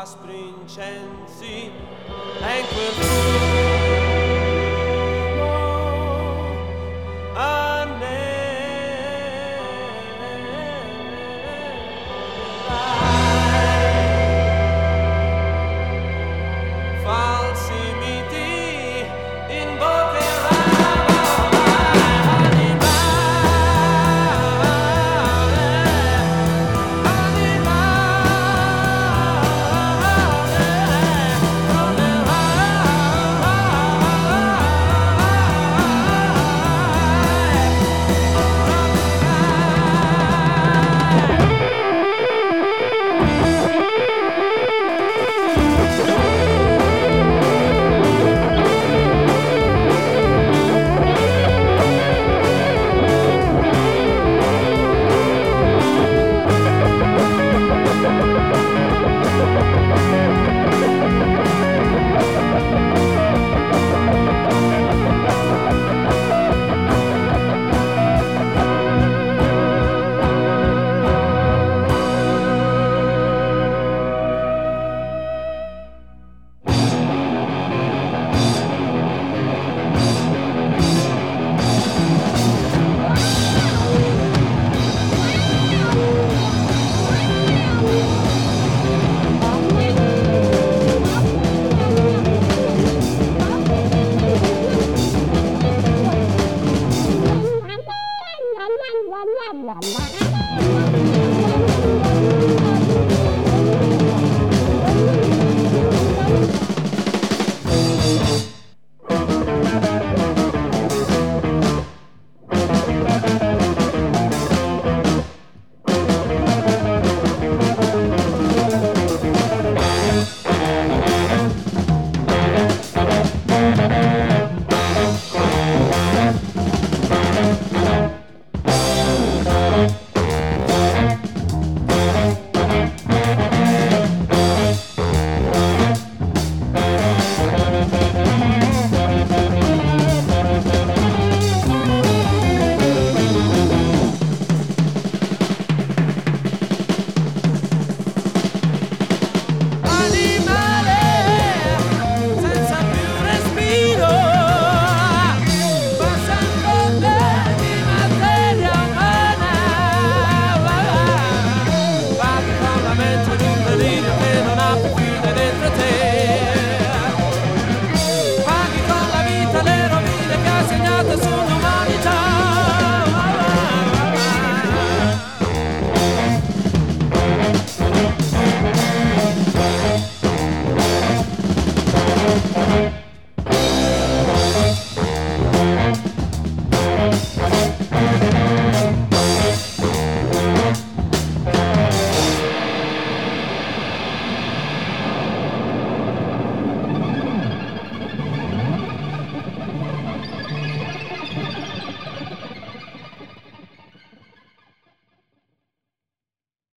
aspri incensi e in quel fumo Thank you.